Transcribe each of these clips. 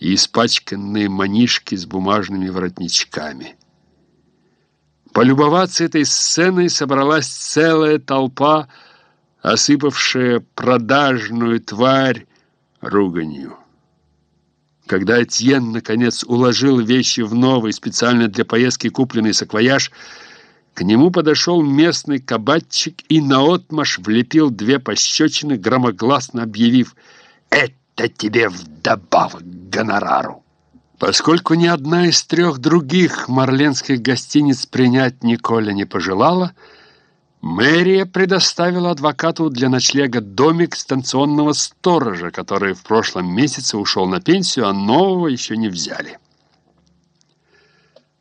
и испачканные манишки с бумажными воротничками. Полюбоваться этой сценой собралась целая толпа, осыпавшая продажную тварь руганью. Когда Этьен, наконец, уложил вещи в новый, специально для поездки купленный саквояж, к нему подошел местный кабачик и наотмашь влепил две пощечины, громогласно объявив «Это тебе вдобавок гонорару!» Поскольку ни одна из трех других марленских гостиниц принять Николя не пожелала, мэрия предоставила адвокату для ночлега домик станционного сторожа, который в прошлом месяце ушел на пенсию, а нового еще не взяли.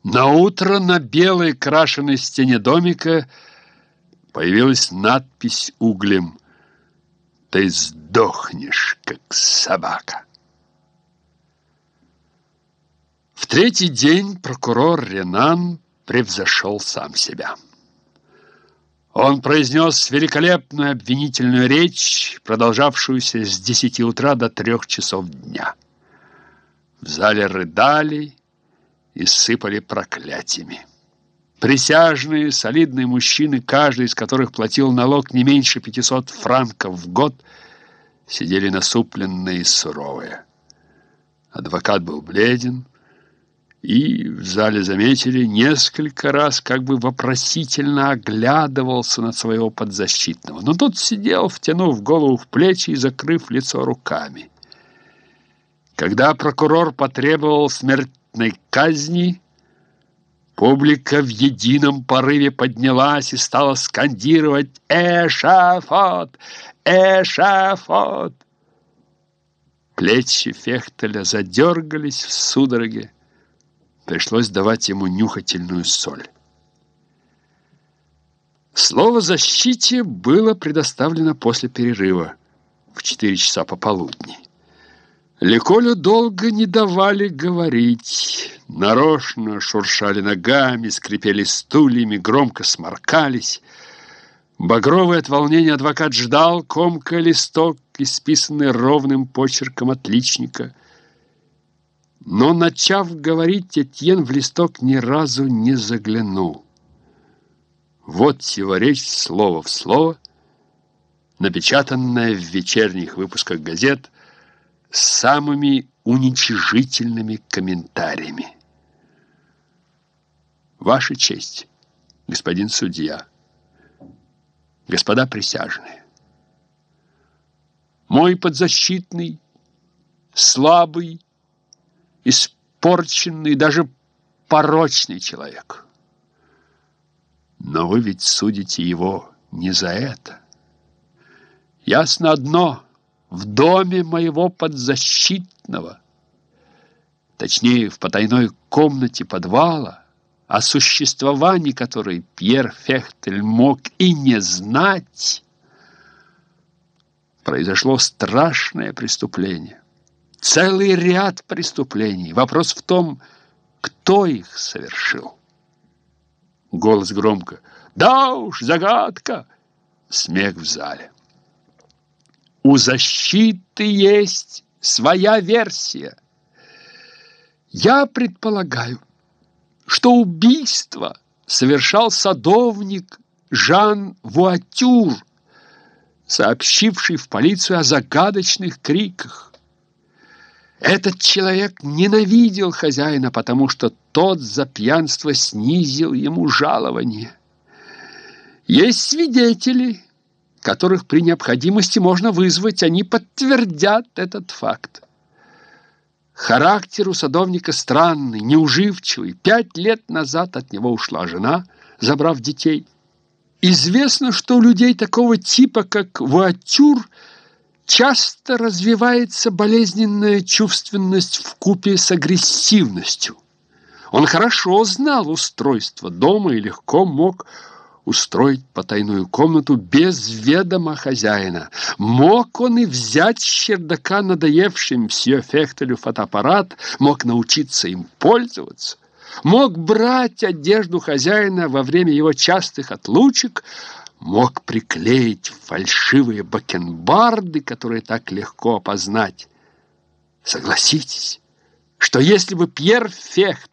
На утро на белой крашеной стене домика появилась надпись углем «Ты сдохнешь, как собака». В третий день прокурор Ренан превзошел сам себя. Он произнес великолепную обвинительную речь, продолжавшуюся с десяти утра до трех часов дня. В зале рыдали и сыпали проклятиями. Присяжные, солидные мужчины, каждый из которых платил налог не меньше 500 франков в год, сидели насупленные и суровые. Адвокат был бледен, и в зале заметили, несколько раз как бы вопросительно оглядывался на своего подзащитного. Но тот сидел, втянув голову в плечи и закрыв лицо руками. Когда прокурор потребовал смертной казни, публика в едином порыве поднялась и стала скандировать «Эшафот! Эшафот!». Плечи Фехтеля задергались в судороге. Пришлось давать ему нюхательную соль. Слово «защите» было предоставлено после перерыва в 4 часа пополудни. Леколю долго не давали говорить. Нарочно шуршали ногами, скрипели стульями, громко сморкались. Багровый от волнения адвокат ждал, комка листок, исписанный ровным почерком отличника — но, начав говорить, Этьен в листок ни разу не заглянул. Вот его речь слово в слово, напечатанная в вечерних выпусках газет с самыми уничижительными комментариями. Ваша честь, господин судья, господа присяжные, мой подзащитный, слабый, испорченный, даже порочный человек. Но вы ведь судите его не за это. Ясно одно, в доме моего подзащитного, точнее, в потайной комнате подвала, о существовании которой Пьер Фехтель мог и не знать, произошло страшное преступление целый ряд преступлений. Вопрос в том, кто их совершил. Голос громко. «Да уж, загадка!» Смех в зале. У защиты есть своя версия. Я предполагаю, что убийство совершал садовник Жан Вуатюр, сообщивший в полицию о загадочных криках. Этот человек ненавидел хозяина, потому что тот за пьянство снизил ему жалование. Есть свидетели, которых при необходимости можно вызвать, они подтвердят этот факт. Характер у садовника странный, неуживчивый. Пять лет назад от него ушла жена, забрав детей. Известно, что у людей такого типа, как Вуатюр – часто развивается болезненная чувственность в купе с агрессивностью. Он хорошо знал устройство дома и легко мог устроить потайную комнату без ведома хозяина. Мог он и взять с чердака надоевший мсье Фехтелю фотоаппарат, мог научиться им пользоваться, мог брать одежду хозяина во время его частых отлучек, мог приклеить фальшивые бакенбарды, которые так легко опознать. Согласитесь, что если бы Пьер Фехт